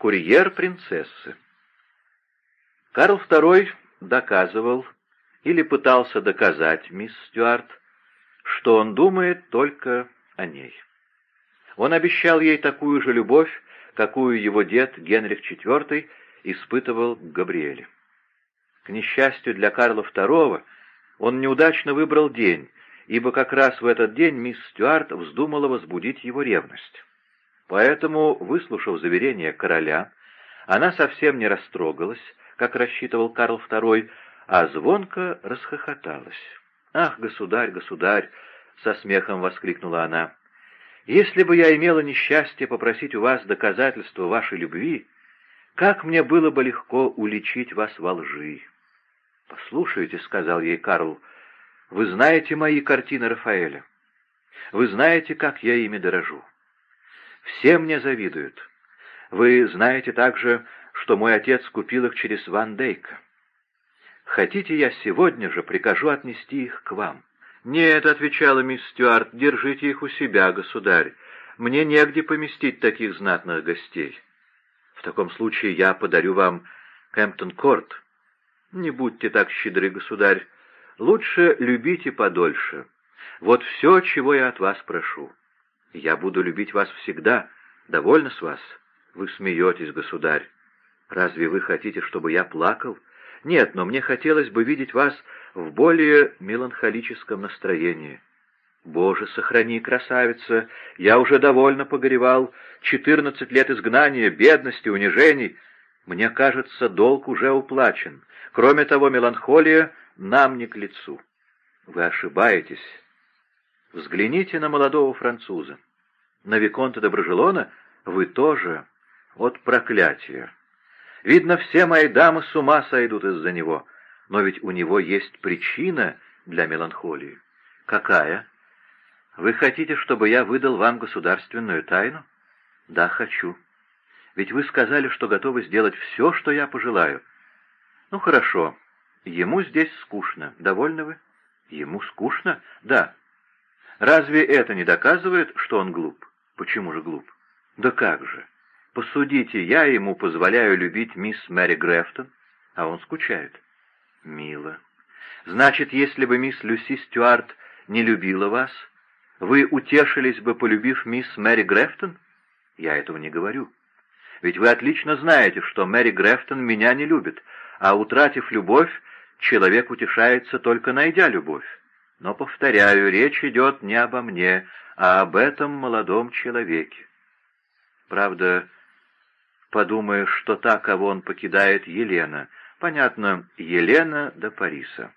Курьер принцессы. Карл II доказывал или пытался доказать мисс Стюарт, что он думает только о ней. Он обещал ей такую же любовь, какую его дед Генрих IV испытывал к Габриэле. К несчастью для Карла II, он неудачно выбрал день, ибо как раз в этот день мисс Стюарт вздумала возбудить его ревность. Поэтому, выслушав заверение короля, она совсем не растрогалась, как рассчитывал Карл II, а звонко расхохоталась. «Ах, государь, государь!» — со смехом воскликнула она. «Если бы я имела несчастье попросить у вас доказательства вашей любви, как мне было бы легко уличить вас во лжи!» «Послушайте», — сказал ей Карл, — «вы знаете мои картины Рафаэля. Вы знаете, как я ими дорожу. Все мне завидуют. Вы знаете также, что мой отец купил их через Ван Дейка. Хотите, я сегодня же прикажу отнести их к вам?» «Нет», — отвечала мисс Стюарт, — «держите их у себя, государь. Мне негде поместить таких знатных гостей. В таком случае я подарю вам Кэмптон-Корт. Не будьте так щедры, государь. Лучше любите подольше. Вот все, чего я от вас прошу. Я буду любить вас всегда. Довольно с вас? Вы смеетесь, государь. Разве вы хотите, чтобы я плакал? Нет, но мне хотелось бы видеть вас в более меланхолическом настроении. Боже, сохрани, красавица, я уже довольно погоревал. Четырнадцать лет изгнания, бедности, унижений. Мне кажется, долг уже уплачен. Кроме того, меланхолия нам не к лицу. Вы ошибаетесь. Взгляните на молодого француза. На Виконта Доброжелона вы тоже от проклятия. Видно, все мои дамы с ума сойдут из-за него, но ведь у него есть причина для меланхолии. Какая? Вы хотите, чтобы я выдал вам государственную тайну? Да, хочу. Ведь вы сказали, что готовы сделать все, что я пожелаю. Ну, хорошо. Ему здесь скучно. Довольны вы? Ему скучно? Да. Разве это не доказывает, что он глуп? Почему же глуп? Да как же? Посудите, я ему позволяю любить мисс Мэри Грефтон, а он скучает. Мило. Значит, если бы мисс Люси Стюарт не любила вас, вы утешились бы, полюбив мисс Мэри Грефтон? Я этого не говорю. Ведь вы отлично знаете, что Мэри Грефтон меня не любит, а утратив любовь, человек утешается, только найдя любовь. Но, повторяю, речь идет не обо мне, а об этом молодом человеке. Правда, подумаешь, что та, кого он покидает, Елена. Понятно, Елена до Париса.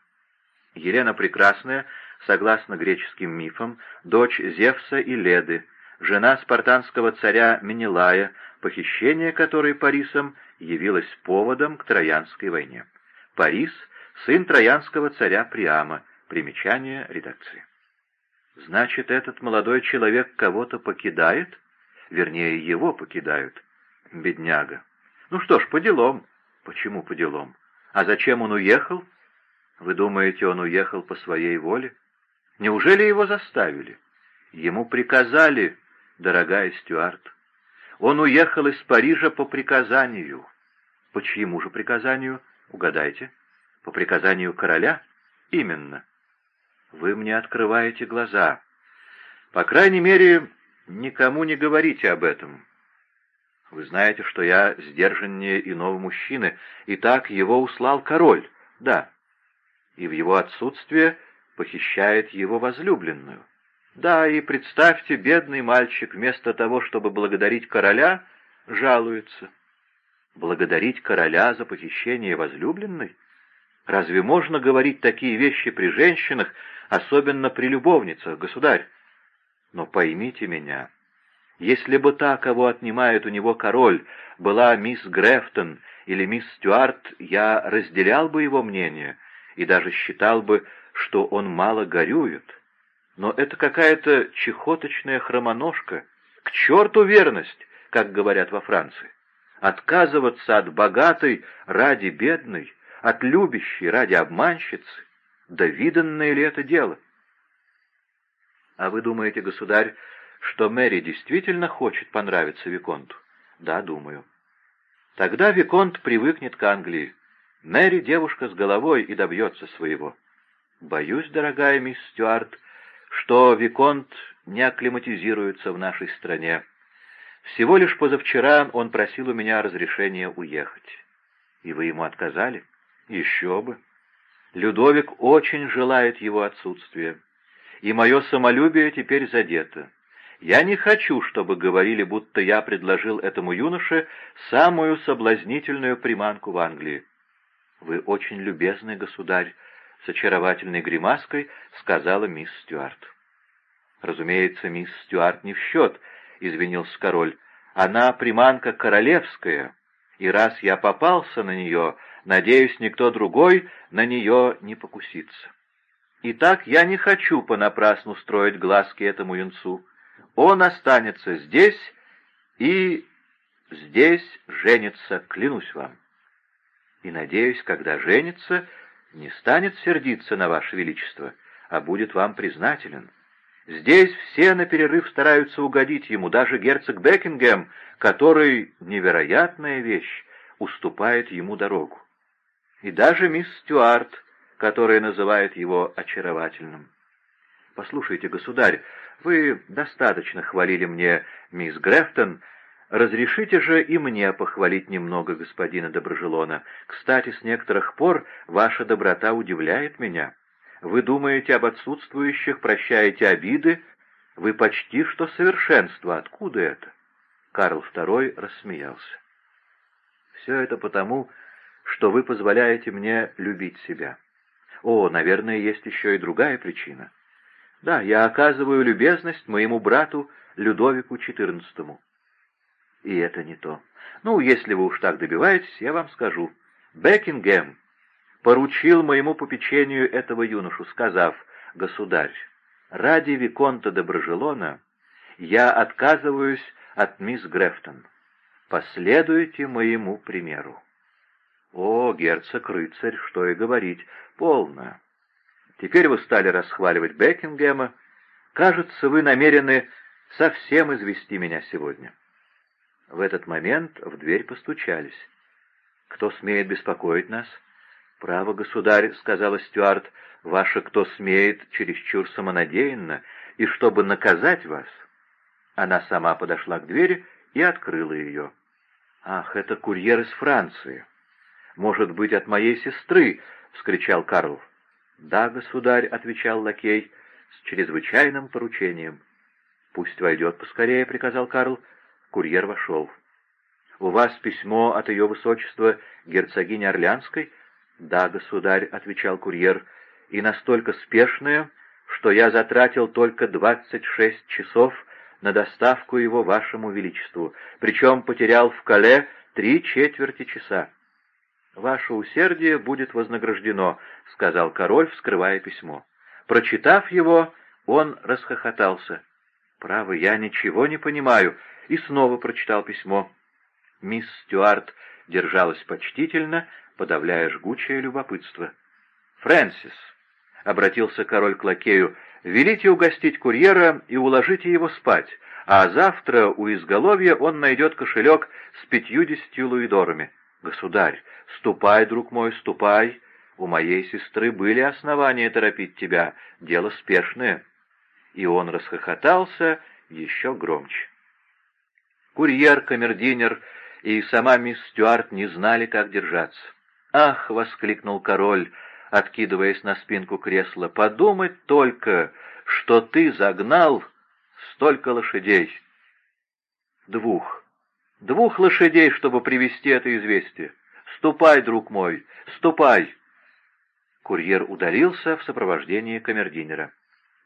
Елена Прекрасная, согласно греческим мифам, дочь Зевса и Леды, жена спартанского царя Менелая, похищение которой Парисом явилось поводом к Троянской войне. Парис — сын троянского царя Приама. Примечание редакции. Значит, этот молодой человек кого-то покидает? Вернее, его покидают бедняга. Ну что ж, по делам. Почему по делам? А зачем он уехал? Вы думаете, он уехал по своей воле? Неужели его заставили? Ему приказали, дорогая Стюарт. Он уехал из Парижа по приказанию. По чьему же приказанию? Угадайте. По приказанию короля? Именно. Вы мне открываете глаза. По крайней мере, никому не говорите об этом. Вы знаете, что я сдержаннее иного мужчины, и так его услал король, да. И в его отсутствие похищает его возлюбленную. Да, и представьте, бедный мальчик вместо того, чтобы благодарить короля, жалуется. Благодарить короля за похищение возлюбленной? Разве можно говорить такие вещи при женщинах, особенно при любовницах, государь? Но поймите меня, если бы та, кого отнимает у него король, была мисс Грефтон или мисс Стюарт, я разделял бы его мнение и даже считал бы, что он мало горюет. Но это какая-то чехоточная хромоножка. К черту верность, как говорят во Франции. Отказываться от богатой ради бедной, от любящей ради обманщицы. Да виданное ли это дело? А вы думаете, государь, что Мэри действительно хочет понравиться Виконту? Да, думаю. Тогда Виконт привыкнет к Англии. Мэри девушка с головой и добьется своего. Боюсь, дорогая мисс Стюарт, что Виконт не акклиматизируется в нашей стране. Всего лишь позавчера он просил у меня разрешения уехать. И вы ему отказали? Еще бы. Людовик очень желает его отсутствия. И мое самолюбие теперь задето. Я не хочу, чтобы говорили, будто я предложил этому юноше самую соблазнительную приманку в Англии. «Вы очень любезный государь», — с очаровательной гримаской сказала мисс Стюарт. «Разумеется, мисс Стюарт не в счет», — извинился король. «Она приманка королевская, и раз я попался на нее, надеюсь, никто другой на нее не покусится. Итак, я не хочу понапрасну строить глазки этому юнцу. Он останется здесь и здесь женится, клянусь вам. И, надеюсь, когда женится, не станет сердиться на ваше величество, а будет вам признателен». Здесь все на перерыв стараются угодить ему, даже герцог Бекингем, который, невероятная вещь, уступает ему дорогу. И даже мисс Стюарт, которая называет его очаровательным. «Послушайте, государь, вы достаточно хвалили мне мисс Грефтон, разрешите же и мне похвалить немного господина Доброжелона. Кстати, с некоторых пор ваша доброта удивляет меня». Вы думаете об отсутствующих, прощаете обиды. Вы почти что совершенство. Откуда это?» Карл II рассмеялся. «Все это потому, что вы позволяете мне любить себя. О, наверное, есть еще и другая причина. Да, я оказываю любезность моему брату Людовику XIV. И это не то. Ну, если вы уж так добиваетесь, я вам скажу. Бекингем поручил моему попечению этого юношу, сказав, «Государь, ради Виконта Доброжелона я отказываюсь от мисс Грефтон. Последуйте моему примеру». «О, герцог-рыцарь, что и говорить, полно. Теперь вы стали расхваливать Бекингема. Кажется, вы намерены совсем извести меня сегодня». В этот момент в дверь постучались. «Кто смеет беспокоить нас?» «Право, государь», — сказала Стюарт, — «ваше кто смеет чересчур самонадеянно, и чтобы наказать вас». Она сама подошла к двери и открыла ее. «Ах, это курьер из Франции!» «Может быть, от моей сестры!» — вскричал Карл. «Да, государь», — отвечал лакей, — «с чрезвычайным поручением». «Пусть войдет поскорее», — приказал Карл. Курьер вошел. «У вас письмо от ее высочества герцогини Орлянской?» «Да, государь», — отвечал курьер, — «и настолько спешное, что я затратил только двадцать шесть часов на доставку его вашему величеству, причем потерял в Кале три четверти часа». «Ваше усердие будет вознаграждено», — сказал король, вскрывая письмо. Прочитав его, он расхохотался. «Право, я ничего не понимаю», и снова прочитал письмо. Мисс Стюарт держалась почтительно, подавляя жгучее любопытство. «Фрэнсис», — обратился король к лакею, — «велите угостить курьера и уложите его спать, а завтра у изголовья он найдет кошелек с пятьюдесятью луидорами. Государь, ступай, друг мой, ступай. У моей сестры были основания торопить тебя, дело спешное». И он расхохотался еще громче. Курьер, камердинер и сама мисс Стюарт не знали, как держаться. «Ах!» — воскликнул король, откидываясь на спинку кресла. «Подумать только, что ты загнал столько лошадей!» «Двух. Двух лошадей, чтобы привести это известие. Ступай, друг мой, ступай!» Курьер удалился в сопровождении камердинера.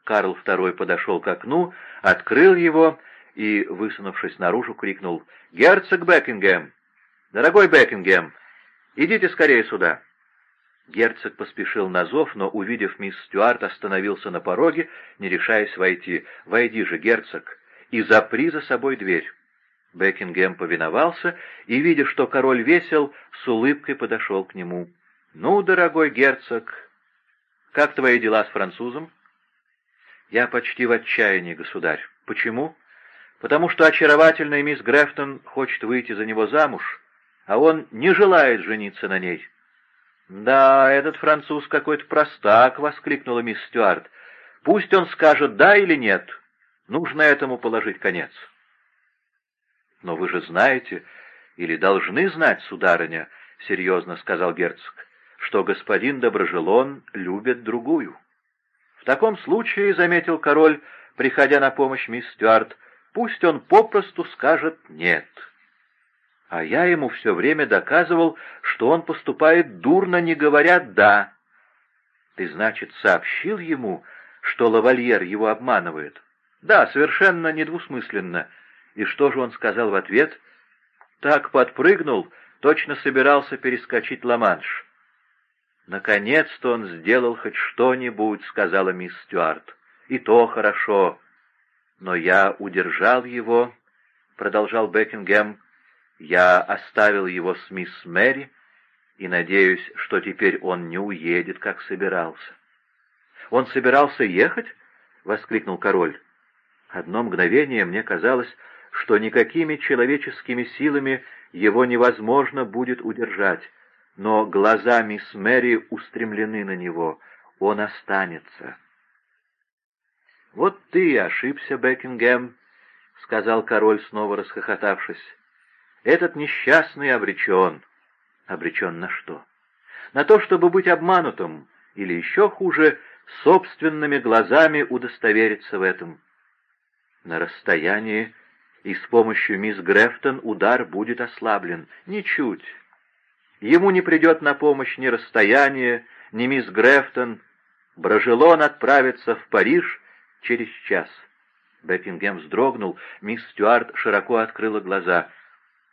Карл II подошел к окну, открыл его и, высунувшись наружу, крикнул «Герцог Бекингем! Дорогой Бекингем, Идите скорее сюда!» Герцог поспешил на зов, но, увидев мисс Стюарт, остановился на пороге, не решаясь войти. «Войди же, герцог, и запри за собой дверь!» Бекингем повиновался и, видя, что король весел, с улыбкой подошел к нему. «Ну, дорогой герцог, как твои дела с французом?» «Я почти в отчаянии, государь. Почему?» «Потому что очаровательная мисс Грефтон хочет выйти за него замуж, а он не желает жениться на ней». «Да, этот француз какой-то простак!» — воскликнула мисс Стюарт. «Пусть он скажет «да» или «нет». Нужно этому положить конец». «Но вы же знаете, или должны знать, сударыня, — серьезно сказал герцог, — что господин Доброжелон любит другую». «В таком случае, — заметил король, приходя на помощь мисс Стюарт, — пусть он попросту скажет «нет». А я ему все время доказывал, что он поступает дурно, не говоря «да». Ты, значит, сообщил ему, что лавальер его обманывает? Да, совершенно недвусмысленно. И что же он сказал в ответ? Так подпрыгнул, точно собирался перескочить Ла-Манш. «Наконец-то он сделал хоть что-нибудь», — сказала мисс Стюарт. «И то хорошо. Но я удержал его», — продолжал Бекингем, я оставил его с мисс Мэри и надеюсь, что теперь он не уедет, как собирался. «Он собирался ехать?» — воскликнул король. Одно мгновение мне казалось, что никакими человеческими силами его невозможно будет удержать, но глаза мисс Мэри устремлены на него. Он останется. «Вот ты ошибся, Бекингем», — сказал король, снова расхохотавшись. Этот несчастный обречен. Обречен на что? На то, чтобы быть обманутым, или еще хуже, собственными глазами удостовериться в этом. На расстоянии и с помощью мисс Грефтон удар будет ослаблен. Ничуть. Ему не придет на помощь ни расстояние, ни мисс Грефтон. Брожелон отправится в Париж через час. Бекингем вздрогнул, мисс Стюарт широко открыла глаза.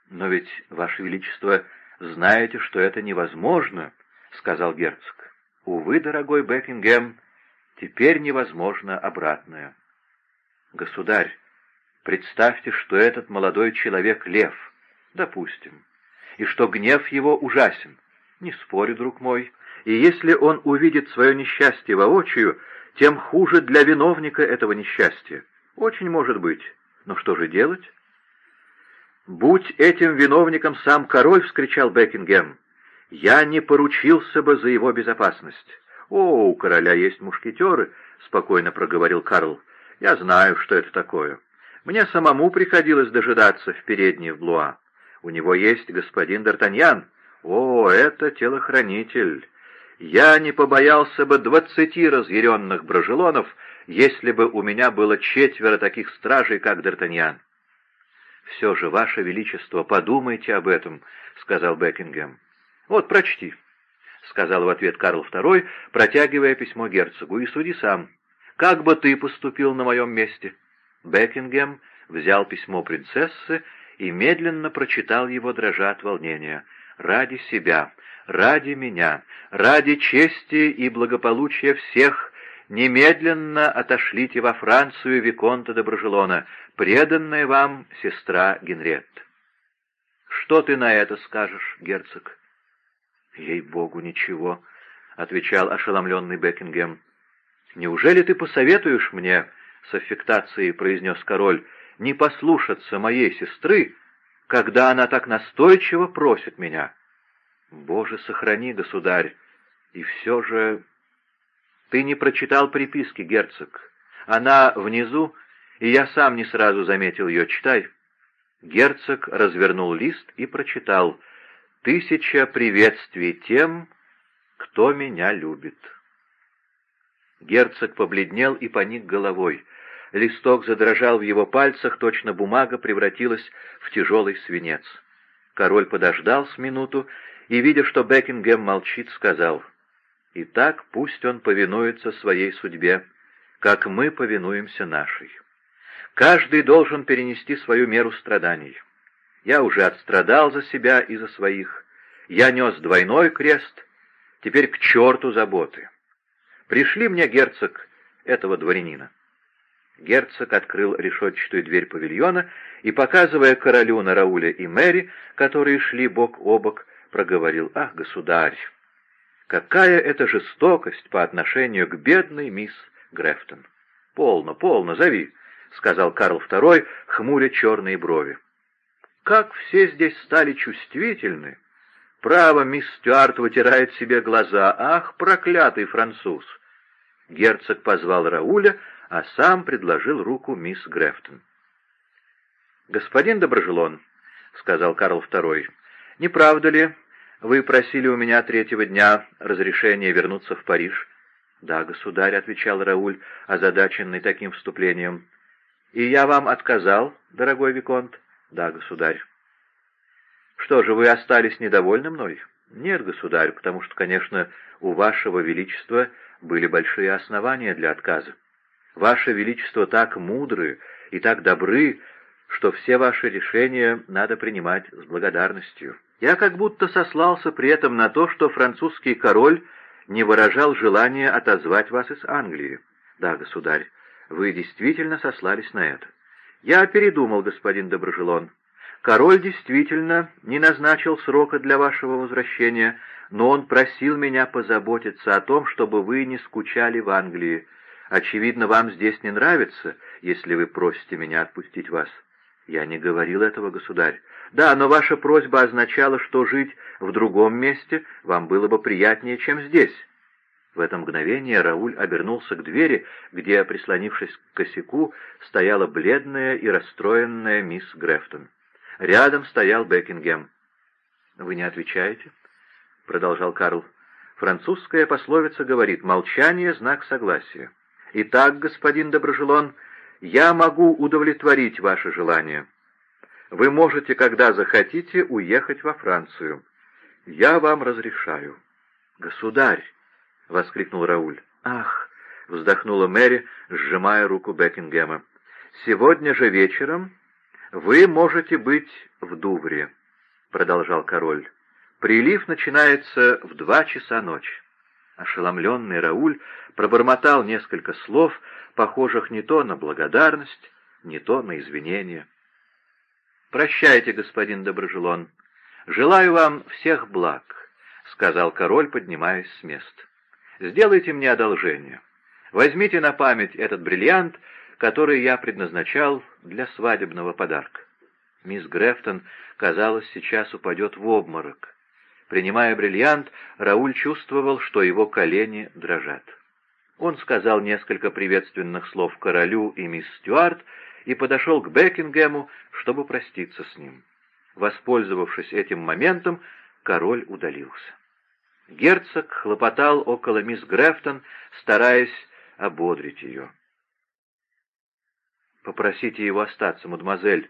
«Но ведь, Ваше Величество, знаете, что это невозможно», — сказал герцог. «Увы, дорогой Бекингем, теперь невозможно обратное». «Государь, представьте, что этот молодой человек — лев, допустим, и что гнев его ужасен. Не спорю, друг мой, и если он увидит свое несчастье воочию, тем хуже для виновника этого несчастья. Очень может быть. Но что же делать? «Будь этим виновником сам король!» — вскричал Бекингем. «Я не поручился бы за его безопасность». «О, у короля есть мушкетеры», — спокойно проговорил Карл. «Я знаю, что это такое. Мне самому приходилось дожидаться в передней в Блуа. У него есть господин Д'Артаньян. О, это телохранитель. Я не побоялся бы двадцати разъяренных брожелонов, если бы у меня было четверо таких стражей, как Д'Артаньян. «Все же, Ваше Величество, подумайте об этом», — сказал Бекингем. «Вот, прочти», — сказал в ответ Карл II, протягивая письмо герцогу, — «и суди сам. Как бы ты поступил на моем месте?» Бекингем взял письмо принцессы и медленно прочитал его, дрожа от волнения. «Ради себя, ради меня, ради чести и благополучия всех, немедленно отошлите во Францию Виконта Доброжелона, преданная вам сестра Генрет. Что ты на это скажешь, герцог? Ей-богу, ничего, — отвечал ошеломленный Бекингем. Неужели ты посоветуешь мне, — с аффектацией произнес король, — не послушаться моей сестры, когда она так настойчиво просит меня? Боже, сохрани, государь, и все же... Ты не прочитал приписки, герцог. Она внизу и я сам не сразу заметил ее. Читай». Герцог развернул лист и прочитал «Тысяча приветствий тем, кто меня любит». Герцог побледнел и поник головой. Листок задрожал в его пальцах, точно бумага превратилась в тяжелый свинец. Король подождал с минуту и, видя, что Бекингем молчит, сказал, «Итак, пусть он повинуется своей судьбе, как мы повинуемся нашей». Каждый должен перенести свою меру страданий. Я уже отстрадал за себя и за своих. Я нес двойной крест, теперь к черту заботы. Пришли мне, герцог, этого дворянина. Герцог открыл решетчатую дверь павильона и, показывая королю на Рауля и Мэри, которые шли бок о бок, проговорил, «Ах, государь, какая это жестокость по отношению к бедной мисс Грефтон! Полно, полно, зови!» — сказал Карл II, хмуря черные брови. как все здесь стали чувствительны! Право, мисс Стюарт вытирает себе глаза. Ах, проклятый француз! Герцог позвал Рауля, а сам предложил руку мисс Грефтон. «Господин Доброжелон», — сказал Карл II, — «не правда ли, вы просили у меня третьего дня разрешения вернуться в Париж?» «Да, государь», — отвечал Рауль, озадаченный таким вступлением. «И я вам отказал, дорогой Виконт?» «Да, государь». «Что же, вы остались недовольны мной?» «Нет, государь, потому что, конечно, у вашего величества были большие основания для отказа. Ваше величество так мудры и так добры, что все ваши решения надо принимать с благодарностью. Я как будто сослался при этом на то, что французский король не выражал желания отозвать вас из Англии. Да, государь, вы действительно сослались на это. Я передумал, господин Доброжелон. Король действительно не назначил срока для вашего возвращения, но он просил меня позаботиться о том, чтобы вы не скучали в Англии. Очевидно, вам здесь не нравится, если вы просите меня отпустить вас. Я не говорил этого, государь. Да, но ваша просьба означала, что жить в другом месте вам было бы приятнее, чем здесь. В это мгновение Рауль обернулся к двери, где, прислонившись к косяку, стояла бледная и расстроенная мисс Грефтон. Рядом стоял Бекингем. «Вы не отвечаете?» — продолжал Карл. «Французская пословица говорит «молчание — знак согласия». Итак, господин Доброжелон, я могу удовлетворить ваше желание. Вы можете, когда захотите, уехать во Францию. Я вам разрешаю». «Государь!» — воскликнул Рауль. «Ах!» — вздохнула Мэри, сжимая руку Бекингема. «Сегодня же вечером вы можете быть в Дувре», — продолжал король. «Прилив начинается в два часа ночи». Ошеломленный Рауль пробормотал несколько слов, похожих не то на благодарность, не то на извинения. «Прощайте, господин Доброжелон. Желаю вам всех благ», — сказал король, поднимаясь с места. Сделайте мне одолжение. Возьмите на память этот бриллиант, который я предназначал для свадебного подарка. Мисс Грефтон, казалось, сейчас упадет в обморок. Принимая бриллиант, Рауль чувствовал, что его колени дрожат. Он сказал несколько приветственных слов королю и мисс Стюарт и подошел к Бекингему, чтобы проститься с ним. Воспользовавшись этим моментом, король удалился. Герцог хлопотал около мисс Грефтон, стараясь ободрить ее. «Попросите его остаться, мадемуазель.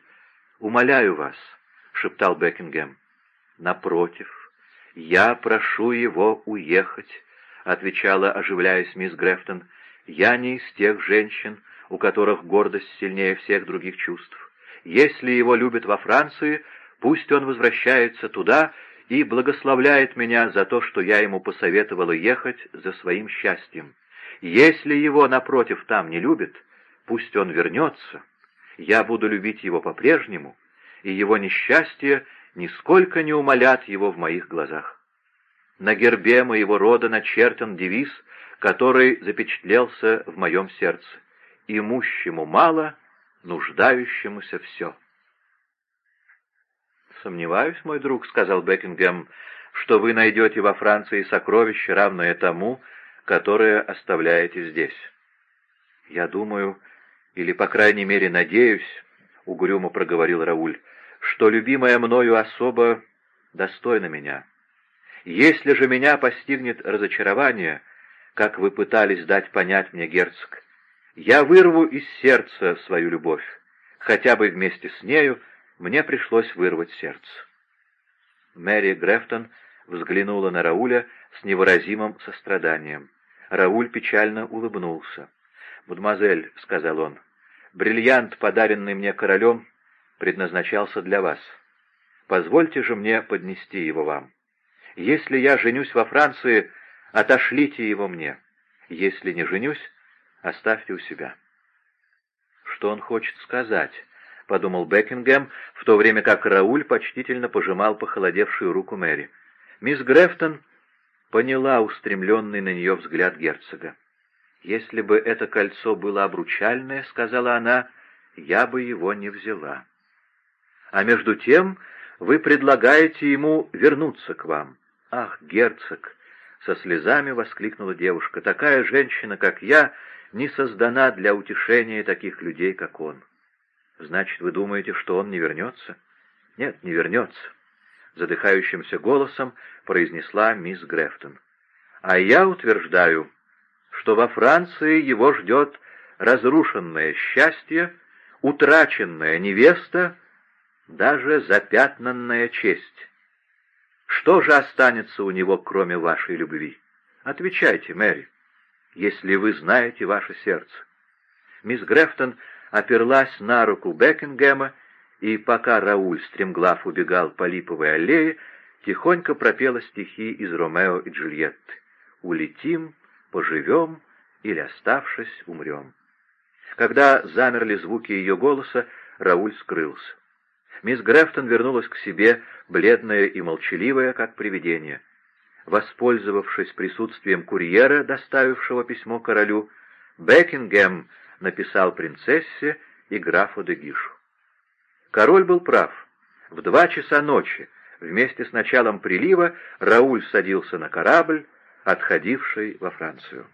Умоляю вас», — шептал Бекингем. «Напротив, я прошу его уехать», — отвечала, оживляясь мисс Грефтон. «Я не из тех женщин, у которых гордость сильнее всех других чувств. Если его любят во Франции, пусть он возвращается туда и благословляет меня за то, что я ему посоветовала ехать за своим счастьем. Если его, напротив, там не любят, пусть он вернется. Я буду любить его по-прежнему, и его несчастье нисколько не умолят его в моих глазах. На гербе моего рода начертан девиз, который запечатлелся в моем сердце. «Имущему мало, нуждающемуся все». «Сомневаюсь, мой друг», — сказал Бекингем, — «что вы найдете во Франции сокровище, равное тому, которое оставляете здесь». «Я думаю, или, по крайней мере, надеюсь», — угрюмо проговорил Рауль, — «что любимая мною особа достойна меня. Если же меня постигнет разочарование, как вы пытались дать понять мне, герцог, я вырву из сердца свою любовь, хотя бы вместе с нею, — мне пришлось вырвать сердце. Мэри Грефтон взглянула на Рауля с невыразимым состраданием. Рауль печально улыбнулся. «Мадемуазель», — сказал он, — «бриллиант, подаренный мне королем, предназначался для вас. Позвольте же мне поднести его вам. Если я женюсь во Франции, отошлите его мне. Если не женюсь, оставьте у себя». Что он хочет сказать? — подумал Бекингем, в то время как Рауль почтительно пожимал похолодевшую руку Мэри. Мисс Грефтон поняла устремленный на нее взгляд герцога. «Если бы это кольцо было обручальное, — сказала она, — я бы его не взяла». а между тем вы предлагаете ему вернуться к вам. Ах, герцог! Со слезами воскликнула девушка. Такая женщина, как я, не создана для утешения таких людей, как он. Значит, вы думаете, что он не вернется? Нет, не вернется. Задыхающимся голосом произнесла мисс Грефтон. А я утверждаю, что во Франции его ждет разрушенное счастье, утраченная невеста, даже запятнанная честь. Что же останется у него, кроме вашей любви? Отвечайте, Мэри, если вы знаете ваше сердце. Мисс Грефтон оперлась на руку Бекингема, и пока Рауль стремглав убегал по липовой аллее, тихонько пропела стихи из «Ромео и Джульетты». «Улетим, поживем или, оставшись, умрем». Когда замерли звуки ее голоса, Рауль скрылся. Мисс Грефтон вернулась к себе, бледная и молчаливая, как привидение. Воспользовавшись присутствием курьера, доставившего письмо королю, Бекингем написал принцессе и графу де Гишу. Король был прав. В два часа ночи, вместе с началом прилива, Рауль садился на корабль, отходивший во Францию.